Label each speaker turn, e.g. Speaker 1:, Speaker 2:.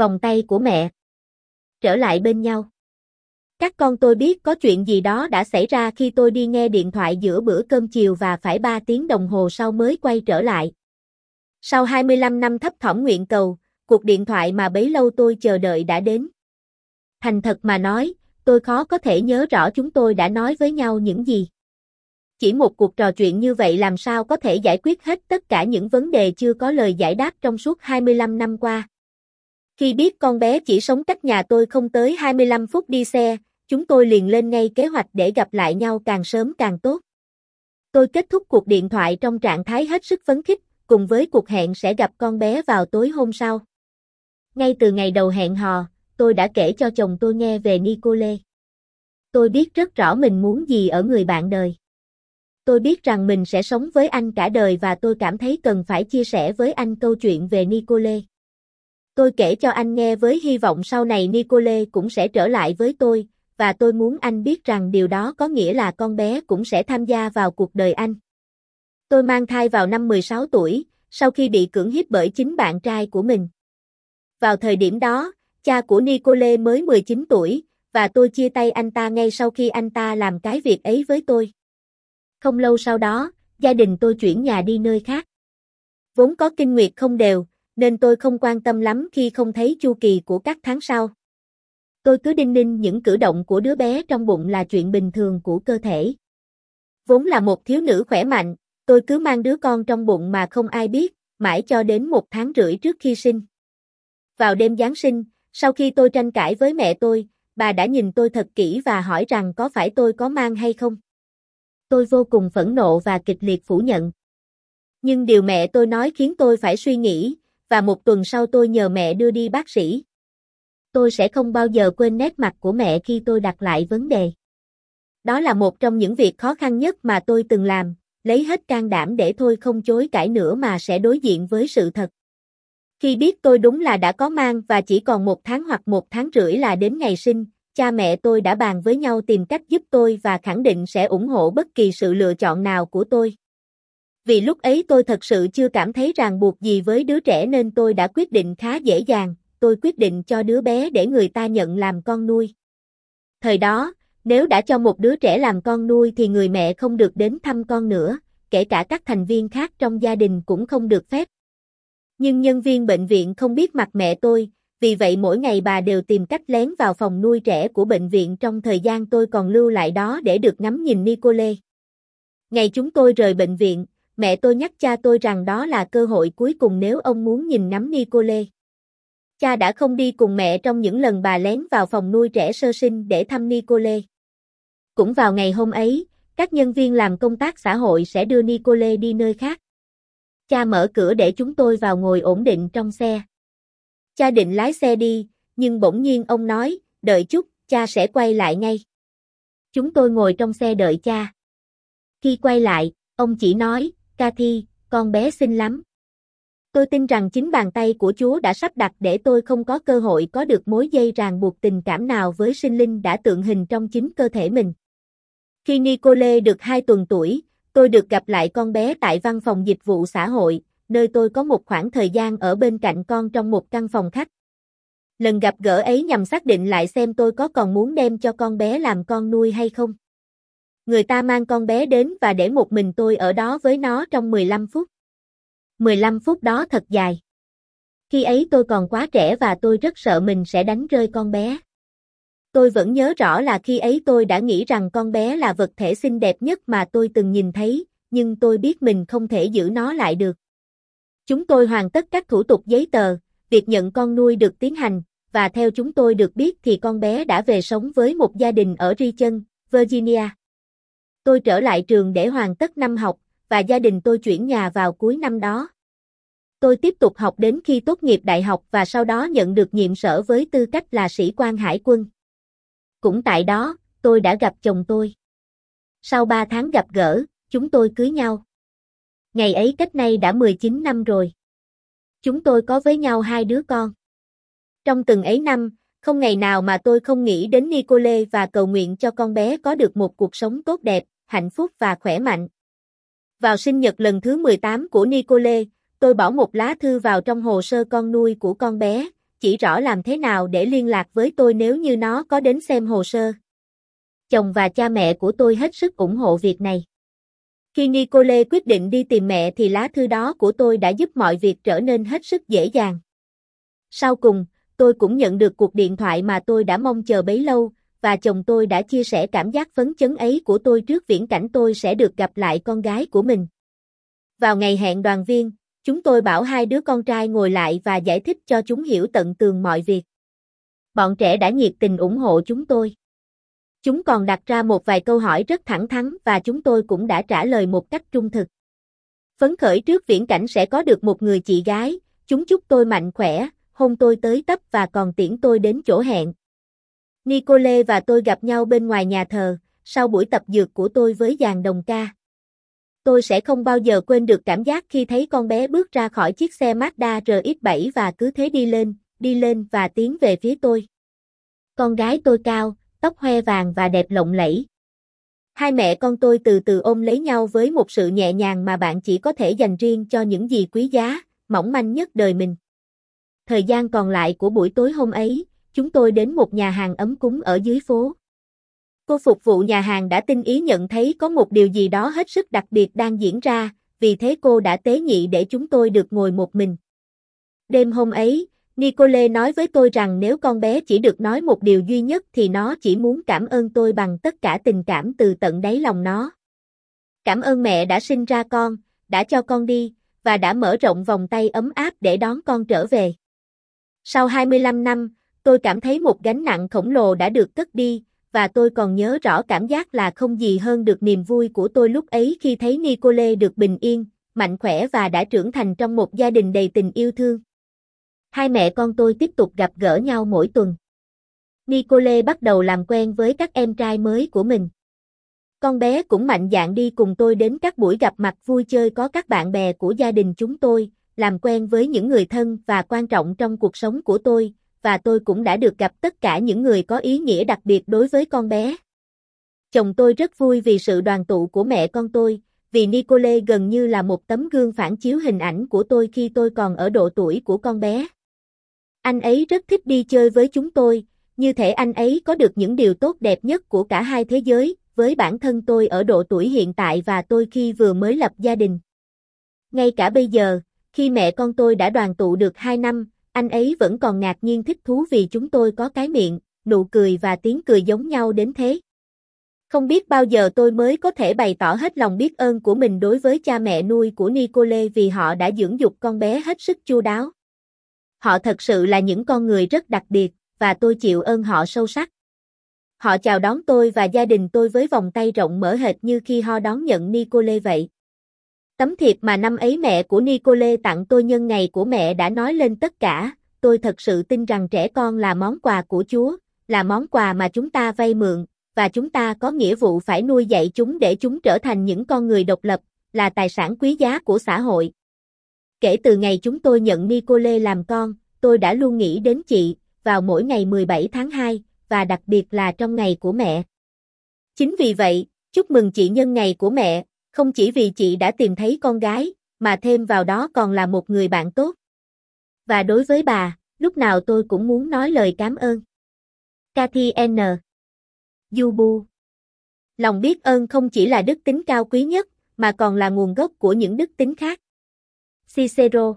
Speaker 1: Vòng tay của mẹ. Trở lại bên nhau. Các con tôi biết có chuyện gì đó đã xảy ra khi tôi đi nghe điện thoại giữa bữa cơm chiều và phải 3 tiếng đồng hồ sau mới quay trở lại. Sau 25 năm thấp thỏm nguyện cầu, cuộc điện thoại mà bấy lâu tôi chờ đợi đã đến. Thành thật mà nói, tôi khó có thể nhớ rõ chúng tôi đã nói với nhau những gì. Chỉ một cuộc trò chuyện như vậy làm sao có thể giải quyết hết tất cả những vấn đề chưa có lời giải đáp trong suốt 25 năm qua. Khi biết con bé chỉ sống cách nhà tôi không tới 25 phút đi xe, chúng tôi liền lên ngay kế hoạch để gặp lại nhau càng sớm càng tốt. Tôi kết thúc cuộc điện thoại trong trạng thái hết sức phấn khích, cùng với cuộc hẹn sẽ gặp con bé vào tối hôm sau. Ngay từ ngày đầu hẹn hò, tôi đã kể cho chồng tôi nghe về Nicole. Tôi biết rất rõ mình muốn gì ở người bạn đời. Tôi biết rằng mình sẽ sống với anh cả đời và tôi cảm thấy cần phải chia sẻ với anh câu chuyện về Nicole. Tôi kể cho anh nghe với hy vọng sau này Nicole cũng sẽ trở lại với tôi, và tôi muốn anh biết rằng điều đó có nghĩa là con bé cũng sẽ tham gia vào cuộc đời anh. Tôi mang thai vào năm 16 tuổi, sau khi bị cưỡng hiếp bởi chính bạn trai của mình. Vào thời điểm đó, cha của Nicole mới 19 tuổi, và tôi chia tay anh ta ngay sau khi anh ta làm cái việc ấy với tôi. Không lâu sau đó, gia đình tôi chuyển nhà đi nơi khác. Vốn có kinh nguyệt không đều, nên tôi không quan tâm lắm khi không thấy chu kỳ của các tháng sau. Tôi cứ đinh ninh những cử động của đứa bé trong bụng là chuyện bình thường của cơ thể. Vốn là một thiếu nữ khỏe mạnh, tôi cứ mang đứa con trong bụng mà không ai biết, mãi cho đến một tháng rưỡi trước khi sinh. Vào đêm Giáng sinh, sau khi tôi tranh cãi với mẹ tôi, bà đã nhìn tôi thật kỹ và hỏi rằng có phải tôi có mang hay không. Tôi vô cùng phẫn nộ và kịch liệt phủ nhận. Nhưng điều mẹ tôi nói khiến tôi phải suy nghĩ, và một tuần sau tôi nhờ mẹ đưa đi bác sĩ. Tôi sẽ không bao giờ quên nét mặt của mẹ khi tôi đặt lại vấn đề. Đó là một trong những việc khó khăn nhất mà tôi từng làm, lấy hết can đảm để thôi không chối cãi nữa mà sẽ đối diện với sự thật. Khi biết tôi đúng là đã có mang và chỉ còn một tháng hoặc một tháng rưỡi là đến ngày sinh, cha mẹ tôi đã bàn với nhau tìm cách giúp tôi và khẳng định sẽ ủng hộ bất kỳ sự lựa chọn nào của tôi. Vì lúc ấy tôi thật sự chưa cảm thấy ràng buộc gì với đứa trẻ nên tôi đã quyết định khá dễ dàng, tôi quyết định cho đứa bé để người ta nhận làm con nuôi. Thời đó, nếu đã cho một đứa trẻ làm con nuôi thì người mẹ không được đến thăm con nữa, kể cả các thành viên khác trong gia đình cũng không được phép. Nhưng nhân viên bệnh viện không biết mặt mẹ tôi, vì vậy mỗi ngày bà đều tìm cách lén vào phòng nuôi trẻ của bệnh viện trong thời gian tôi còn lưu lại đó để được ngắm nhìn Nicole. Ngày chúng tôi rời bệnh viện, mẹ tôi nhắc cha tôi rằng đó là cơ hội cuối cùng nếu ông muốn nhìn ngắm Nicole. Cha đã không đi cùng mẹ trong những lần bà lén vào phòng nuôi trẻ sơ sinh để thăm Nicole. Cũng vào ngày hôm ấy, các nhân viên làm công tác xã hội sẽ đưa Nicole đi nơi khác. Cha mở cửa để chúng tôi vào ngồi ổn định trong xe. Cha định lái xe đi, nhưng bỗng nhiên ông nói, đợi chút, cha sẽ quay lại ngay. Chúng tôi ngồi trong xe đợi cha. Khi quay lại, ông chỉ nói, Cathy, con bé xinh lắm. Tôi tin rằng chính bàn tay của Chúa đã sắp đặt để tôi không có cơ hội có được mối dây ràng buộc tình cảm nào với sinh linh đã tượng hình trong chính cơ thể mình. Khi Nicole được 2 tuần tuổi, tôi được gặp lại con bé tại văn phòng dịch vụ xã hội, nơi tôi có một khoảng thời gian ở bên cạnh con trong một căn phòng khách. Lần gặp gỡ ấy nhằm xác định lại xem tôi có còn muốn đem cho con bé làm con nuôi hay không. Người ta mang con bé đến và để một mình tôi ở đó với nó trong 15 phút. 15 phút đó thật dài. Khi ấy tôi còn quá trẻ và tôi rất sợ mình sẽ đánh rơi con bé. Tôi vẫn nhớ rõ là khi ấy tôi đã nghĩ rằng con bé là vật thể xinh đẹp nhất mà tôi từng nhìn thấy, nhưng tôi biết mình không thể giữ nó lại được. Chúng tôi hoàn tất các thủ tục giấy tờ, việc nhận con nuôi được tiến hành, và theo chúng tôi được biết thì con bé đã về sống với một gia đình ở Richmond, Virginia. Tôi trở lại trường để hoàn tất năm học, và gia đình tôi chuyển nhà vào cuối năm đó. Tôi tiếp tục học đến khi tốt nghiệp đại học và sau đó nhận được nhiệm sở với tư cách là sĩ quan hải quân. Cũng tại đó, tôi đã gặp chồng tôi. Sau 3 tháng gặp gỡ, chúng tôi cưới nhau. Ngày ấy cách nay đã 19 năm rồi. Chúng tôi có với nhau hai đứa con. Trong từng ấy năm, không ngày nào mà tôi không nghĩ đến Nicole và cầu nguyện cho con bé có được một cuộc sống tốt đẹp, hạnh phúc và khỏe mạnh. Vào sinh nhật lần thứ 18 của Nicole, tôi bỏ một lá thư vào trong hồ sơ con nuôi của con bé, chỉ rõ làm thế nào để liên lạc với tôi nếu như nó có đến xem hồ sơ. Chồng và cha mẹ của tôi hết sức ủng hộ việc này. Khi Nicole quyết định đi tìm mẹ thì lá thư đó của tôi đã giúp mọi việc trở nên hết sức dễ dàng. Sau cùng, tôi cũng nhận được cuộc điện thoại mà tôi đã mong chờ bấy lâu, và chồng tôi đã chia sẻ cảm giác phấn chấn ấy của tôi trước viễn cảnh tôi sẽ được gặp lại con gái của mình. Vào ngày hẹn đoàn viên, chúng tôi bảo hai đứa con trai ngồi lại và giải thích cho chúng hiểu tận tường mọi việc. Bọn trẻ đã nhiệt tình ủng hộ chúng tôi. Chúng còn đặt ra một vài câu hỏi rất thẳng thắn và chúng tôi cũng đã trả lời một cách trung thực. Phấn khởi trước viễn cảnh sẽ có được một người chị gái, chúng chúc tôi mạnh khỏe, hôn tôi tới tấp và còn tiễn tôi đến chỗ hẹn. Nicole và tôi gặp nhau bên ngoài nhà thờ, sau buổi tập dược của tôi với dàn đồng ca. Tôi sẽ không bao giờ quên được cảm giác khi thấy con bé bước ra khỏi chiếc xe Mazda RX-7 và cứ thế đi lên, đi lên và tiến về phía tôi. Con gái tôi cao, tóc hoe vàng và đẹp lộng lẫy. Hai mẹ con tôi từ từ ôm lấy nhau với một sự nhẹ nhàng mà bạn chỉ có thể dành riêng cho những gì quý giá, mỏng manh nhất đời mình. Thời gian còn lại của buổi tối hôm ấy, chúng tôi đến một nhà hàng ấm cúng ở dưới phố. Cô phục vụ nhà hàng đã tinh ý nhận thấy có một điều gì đó hết sức đặc biệt đang diễn ra, vì thế cô đã tế nhị để chúng tôi được ngồi một mình. Đêm hôm ấy, Nicole nói với tôi rằng nếu con bé chỉ được nói một điều duy nhất thì nó chỉ muốn cảm ơn tôi bằng tất cả tình cảm từ tận đáy lòng nó. Cảm ơn mẹ đã sinh ra con, đã cho con đi, và đã mở rộng vòng tay ấm áp để đón con trở về. Sau 25 năm, tôi cảm thấy một gánh nặng khổng lồ đã được cất đi, và tôi còn nhớ rõ cảm giác là không gì hơn được niềm vui của tôi lúc ấy khi thấy Nicole được bình yên, mạnh khỏe và đã trưởng thành trong một gia đình đầy tình yêu thương. Hai mẹ con tôi tiếp tục gặp gỡ nhau mỗi tuần. Nicole bắt đầu làm quen với các em trai mới của mình. Con bé cũng mạnh dạn đi cùng tôi đến các buổi gặp mặt vui chơi có các bạn bè của gia đình chúng tôi, làm quen với những người thân và quan trọng trong cuộc sống của tôi, và tôi cũng đã được gặp tất cả những người có ý nghĩa đặc biệt đối với con bé. Chồng tôi rất vui vì sự đoàn tụ của mẹ con tôi, vì Nicole gần như là một tấm gương phản chiếu hình ảnh của tôi khi tôi còn ở độ tuổi của con bé. Anh ấy rất thích đi chơi với chúng tôi, như thể anh ấy có được những điều tốt đẹp nhất của cả hai thế giới, với bản thân tôi ở độ tuổi hiện tại và tôi khi vừa mới lập gia đình. Ngay cả bây giờ, khi mẹ con tôi đã đoàn tụ được 2 năm, anh ấy vẫn còn ngạc nhiên thích thú vì chúng tôi có cái miệng, nụ cười và tiếng cười giống nhau đến thế. Không biết bao giờ tôi mới có thể bày tỏ hết lòng biết ơn của mình đối với cha mẹ nuôi của Nicole vì họ đã dưỡng dục con bé hết sức chu đáo. Họ thật sự là những con người rất đặc biệt, và tôi chịu ơn họ sâu sắc. Họ chào đón tôi và gia đình tôi với vòng tay rộng mở hệt như khi họ đón nhận Nicole vậy. Tấm thiệp mà năm ấy mẹ của Nicole tặng tôi nhân ngày của mẹ đã nói lên tất cả, tôi thật sự tin rằng trẻ con là món quà của Chúa, là món quà mà chúng ta vay mượn, và chúng ta có nghĩa vụ phải nuôi dạy chúng để chúng trở thành những con người độc lập, là tài sản quý giá của xã hội. Kể từ ngày chúng tôi nhận Nicole làm con, tôi đã luôn nghĩ đến chị, vào mỗi ngày 17 tháng 2, và đặc biệt là trong ngày của mẹ. Chính vì vậy, chúc mừng chị nhân ngày của mẹ, không chỉ vì chị đã tìm thấy con gái, mà thêm vào đó còn là một người bạn tốt. Và đối với bà, lúc nào tôi cũng muốn nói lời cảm ơn. Cathy N. Yubu Lòng biết ơn không chỉ là đức tính cao quý nhất, mà còn là nguồn gốc của những đức tính khác. Cicero